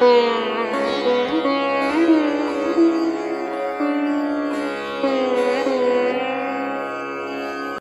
Mm.